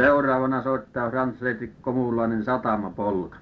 Seuraavana soittaa Frans-Leetikko Muunlainen Satamapolka.